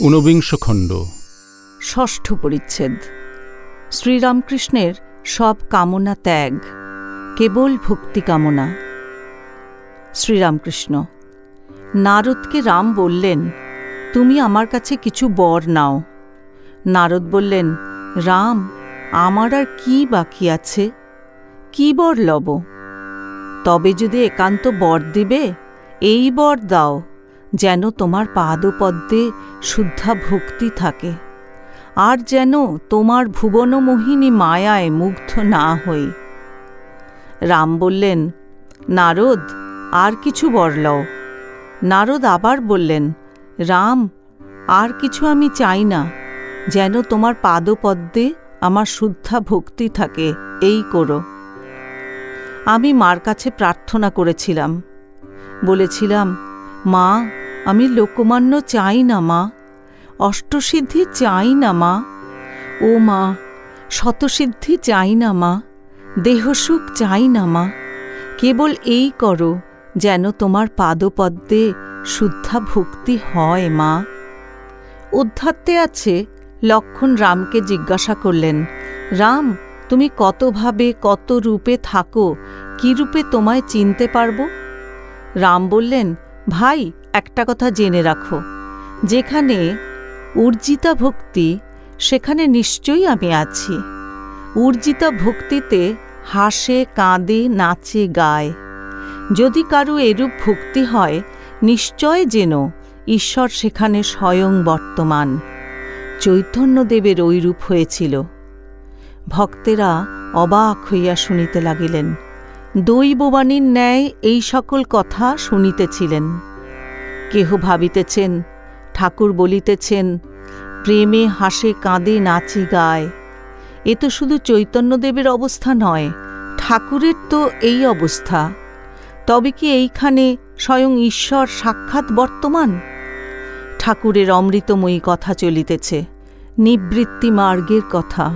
ঊনবিংশ খণ্ড। ষষ্ঠ পরিচ্ছেদ। শ্রীরামকৃষ্ণের সব কামনা ত্যাগ, কেবল ভক্তি কামনা। শ্রীরামকৃষ্ণ, নারদকে রাম বললেন, তুমি আমার কাছে কিছু বর নাও। নারদ বললেন, রাম, আমার আর কি বাকি আছে? কি বর লব? তবে যদি একান্ত বর দিবে, এই বর দাও। যেন তোমার পাদপদ্মে শুদ্ধা ভক্তি থাকে। আর যেন তোমার ভুবনমোহিনী মায়ায় মুগ্ধ না হই। রাম বললেন, নারদ, আর কিছু বর নারদ আবার বললেন, রাম, আর কিছু আমি চাই না। যেন তোমার পাদপদ্মে আমার শুদ্ধা ভক্তি থাকে, এই করো। আমি মার কাছে প্রার্থনা করেছিলাম। বলেছিলাম, মা আমি লোকমান্য চাই না, মা। অষ্টসিদ্ধি চাই না, মা। ও মা, শতসিদ্ধি চাই না, মা। দেহসুখ চাই না, মা। কেবল এই করো যেন তোমার পাদপদ্মে শুদ্ধা ভক্তি হয়, মা। অধ্যাত্মে আছে, লক্ষণ রামকে জিজ্ঞাসা করলেন, রাম, তুমি কতভাবে, কত রূপে থাকো, কি রূপে তোমায় চিনতে পারব? রাম বললেন, ভাই একটা কথা জেনে রাখো। যেখানে উর্জিতা ভক্তি, সেখানে নিশ্চয়ই আমি আছি। উর্জিতা ভক্তিতে হাসে, কাঁদে, নাচে, গায়। যদি কারও এরূপ ভক্তি হয়, নিশ্চয় যেন ঈশ্বর সেখানে স্বয়ং বর্তমান। চৈতন্যদেবের ওই রূপ হয়েছিল। ভক্তেরা অবাক হইয়া শুনিতে লাগিলেন। দৈববাণীর ন্যায় এই সকল কথা শুনিতেছিলেন। কেহ ভাবিতেছেন, ঠাকুর বলিতেছেন, প্রেমে হাসে কাঁদে নাচে গায়। এ তো শুধু চৈতন্যদেবের অবস্থা নয়, ঠাকুরের তো এই অবস্থা। তবে কি এইখানে স্বয়ং ঈশ্বর সাক্ষাৎ বর্তমান? ঠাকুরের অমৃতময়ী কথা চলিতেছে, নিবৃত্তি মার্গের কথা।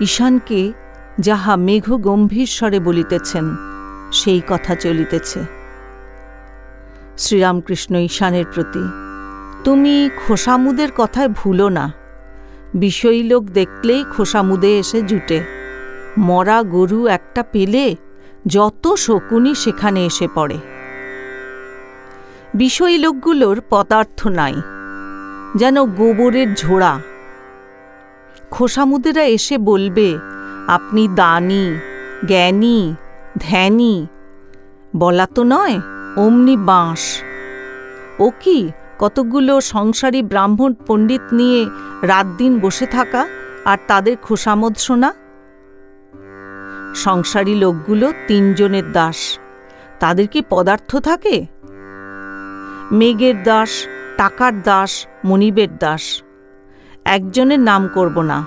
ঈশানকে যাহা মেঘ গম্ভীর স্বরে বলিতেছেন, সেই কথা চলিতেছে। শ্রীরামকৃষ্ণ ঈশানের প্রতি। তুমি খোসামুদের কথায় ভুলো না। বিষয়ী লোক দেখলেই খোসামুদে এসে জুটে। মরা গরু একটা পেলে যত শকুনি সেখানে এসে পড়ে। বিষয়ী লোকগুলোর পদার্থ নাই, যেন গোবরের ঝোড়া। খোসামুদেরা এসে বলবে, আপনি দানি, জ্ঞানী, ধ্যানী, বলা তো নয়? অমনি বাঁশ। ও কি কতগুলো সংসারী ব্রাহ্মণ পণ্ডিত নিয়ে রাত দিন বসে থাকা আর তাদের খোসামদ শোনা? সংসারী লোকগুলো তিনজনের দাস। তাদের কি পদার্থ থাকে? মেঘের দাস, টাকার দাস, মনিবের দাস। একজনের নাম করব না।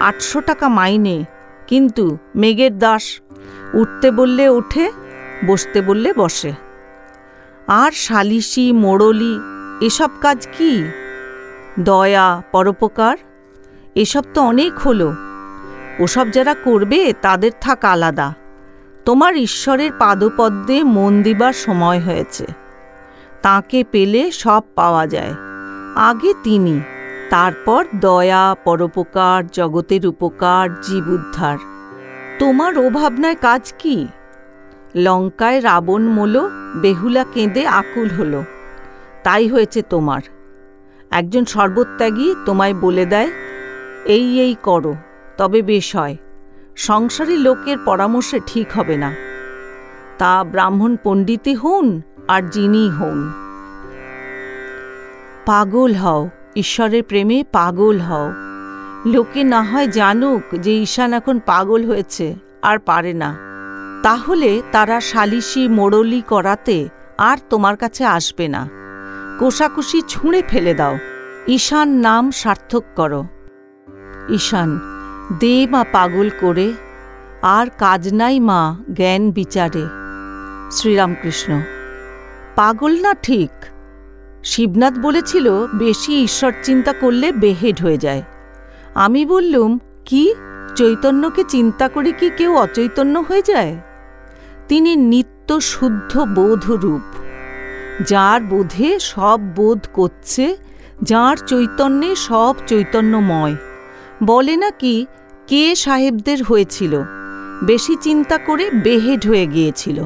আটশো টাকা মাইনে, কিন্তু মেঘের দাস উঠতে বললে ওঠে বসতে বললে বসে। আর সালিসি, মোড়লি, এসব কাজ কি? দয়া, পরোপকার, এসব তো অনেক হলো। ওসব যারা করবে, তাদের থাক আলাদা। তোমার ঈশ্বরের পাদপদ্মে মন দিবার সময় হয়েছে। তাকে পেলে সব পাওয়া যায়। আগে তিনি, তারপর দয়া, পরোপকার, জগতের উপকার, জীব উদ্ধার। তোমার ও ভাবনায় কাজ কি? লঙ্কায় রাবণ মোল, বেহুলা কেঁদে আকুল হল। তাই হয়েছে তোমার। একজন সর্বত্যাগী তোমায় বলে দেয়, এই এই করো, তবে বেশ হয়। সংসারী লোকের পরামর্শে ঠিক হবে না। তা ব্রাহ্মণ পণ্ডিতই হন আর যিনি হন পাগল হও, ঈশ্বরের প্রেমে পাগল হও। লোকে না হয় জানুক যে ঈশান এখন পাগল হয়েছে আর পারে না। তাহলে তারা সালিশি মোড়লি করাতে আর তোমার কাছে আসবে না। কোষাকুষি ছুঁড়ে ফেলে দাও। ঈশান নাম সার্থক করো। ঈশান, দে মা পাগল করে, আর কাজ নাই মা জ্ঞান বিচারে। শ্রীরামকৃষ্ণ, পাগল না ঠিক? শিবনাথ বলেছিল, বেশি ঈশ্বর চিন্তা করলে বেহেড হয়ে যায়। আমি বললুম, কি? চৈতন্যকে চিন্তা করে কি কেউ অচৈতন্য হয়ে যায়? তিনি নিত্য শুদ্ধ বোধ রূপ যার বোধে সব বোধ করছে, যার চৈতন্যে সব চৈতন্যময়। বলে নাকি কে সাহেবদের হয়েছিল? বেশি চিন্তা করে বেহেড হয়ে গিয়েছিল।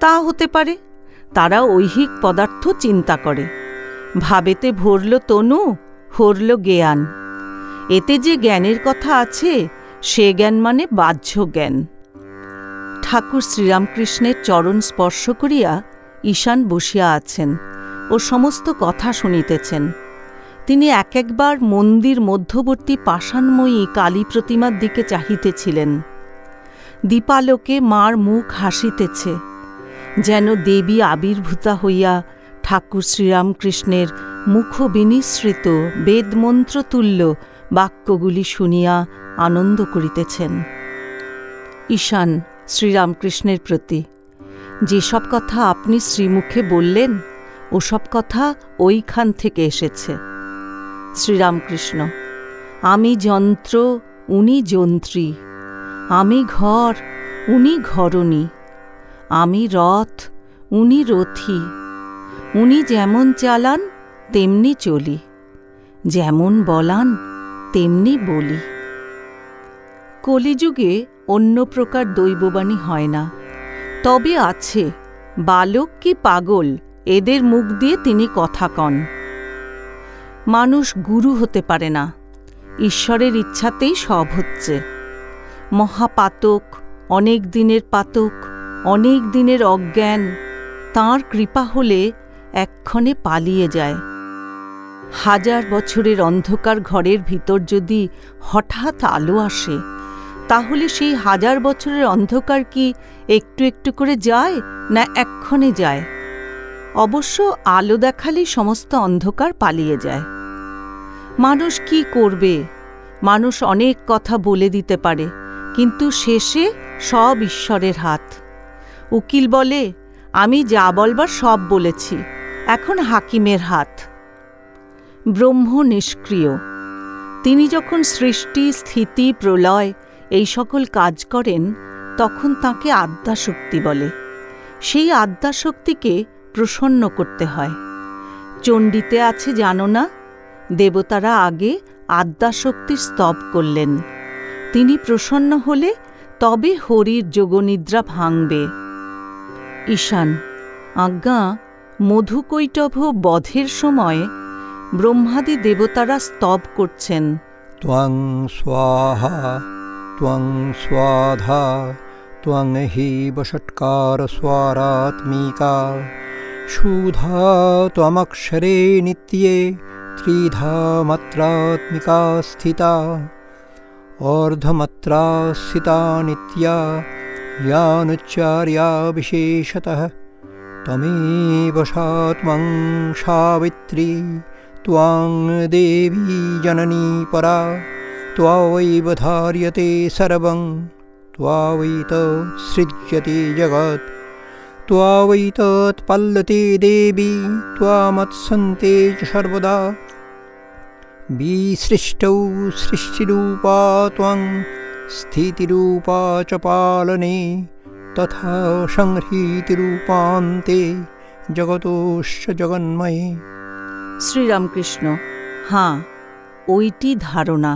তা হতে পারে, তারা ঐহিক পদার্থ চিন্তা করে। ভাবেতে ভরল তনু, হরল জ্ঞান। এতে যে জ্ঞানের কথা আছে, সে জ্ঞান মানে বাহ্য জ্ঞান। ঠাকুর শ্রীরামকৃষ্ণের চরণ স্পর্শ করিয়া ঈশান বসিয়া আছেন ও সমস্ত কথা শুনিতেছেন। তিনি এক একবার মন্দির মধ্যবর্তী পাষাণময়ী কালী প্রতিমার দিকে চাহিতেছিলেন। দীপালোকে মার মুখ হাসিতেছে, যেন দেবী আবির্ভূতা হইয়া ঠাকুর শ্রীরামকৃষ্ণের মুখ বিনিসৃত বেদমন্ত্রতুল্য বাক্যগুলি শুনিয়া আনন্দ করিতেছেন। ঈশান শ্রীরামকৃষ্ণের প্রতি। যেসব কথা আপনি শ্রীমুখে বললেন, ওসব কথা ওইখান থেকে এসেছে। শ্রীরামকৃষ্ণ, আমি যন্ত্র, উনি যন্ত্রী। আমি ঘর, উনি ঘরণী। আমি রথ, উনি রথী। উনি যেমন চালান, তেমনি চলি। যেমন বলান, তেমনি বলি। কলিযুগে অন্য প্রকার দৈববাণী হয় না। তবে আছে, বালক কি পাগল, এদের মুখ দিয়ে তিনি কথা কন। মানুষ গুরু হতে পারে না, ঈশ্বরের ইচ্ছাতেই সব হচ্ছে। মহাপাতক, অনেক দিনের পাতক, অনেক দিনের অজ্ঞান, তাঁর কৃপা হলে এক্ষণে পালিয়ে যায়। হাজার বছরের অন্ধকার ঘরের ভিতর যদি হঠাৎ আলো আসে তাহলে সেই হাজার বছরের অন্ধকার কি একটু একটু করে যায় না এক্ষণে যায়? অবশ্য আলো দেখালেই সমস্ত অন্ধকার পালিয়ে যায়। মানুষ কি করবে? মানুষ অনেক কথা বলে দিতে পারে, কিন্তু শেষে সব ঈশ্বরের হাত। উকিল বলে, আমি যা বলবার সব বলেছি, এখন হাকিমের হাত। ব্রহ্ম নিষ্ক্রিয়। তিনি যখন সৃষ্টি, স্থিতি, প্রলয় এই সকল কাজ করেন, তখন তাকে আদ্যাশক্তি বলে। সেই আদ্যাশক্তিকে প্রসন্ন করতে হয়। চণ্ডীতে আছে, জানো না, দেবতারা আগে আদ্যাশক্তির স্তব করলেন। তিনি প্রসন্ন হলে তবে হরির যোগনিদ্রা ভাঙবে। ঈশান, আজ্ঞা, মধুকৈটভ বধের সময় ব্রহ্মাদি দেবতারা স্তব করছেন। ত্বং স্বাহা त्वं स्वाधा त्वं हि वषट्कारस्वारात्मिका क्षुधा त्वमक्षरे नित्ये त्रिधा मात्रात्मिका स्थिता। अर्धमात्रा स्थिता नित्या यानुच्चार्या विशेषतः त्वमेव सा त्वं सावित्री त्वां देवी जननी परा त्वावैव धार्यते सर्वं त्वावैतत्सृज्यते जगत् त्वावैतत्पल्लते देवी त्वामत्सन्ते च सर्वदा विसृष्टौ सृष्टिरूपा त्वं स्थितिरूपा च पालने तथा संहृतिरूपान्ते जगतोश्च जगन्मये শ্রীরামকৃষ্ণ হাঁ ওইটি ধারণা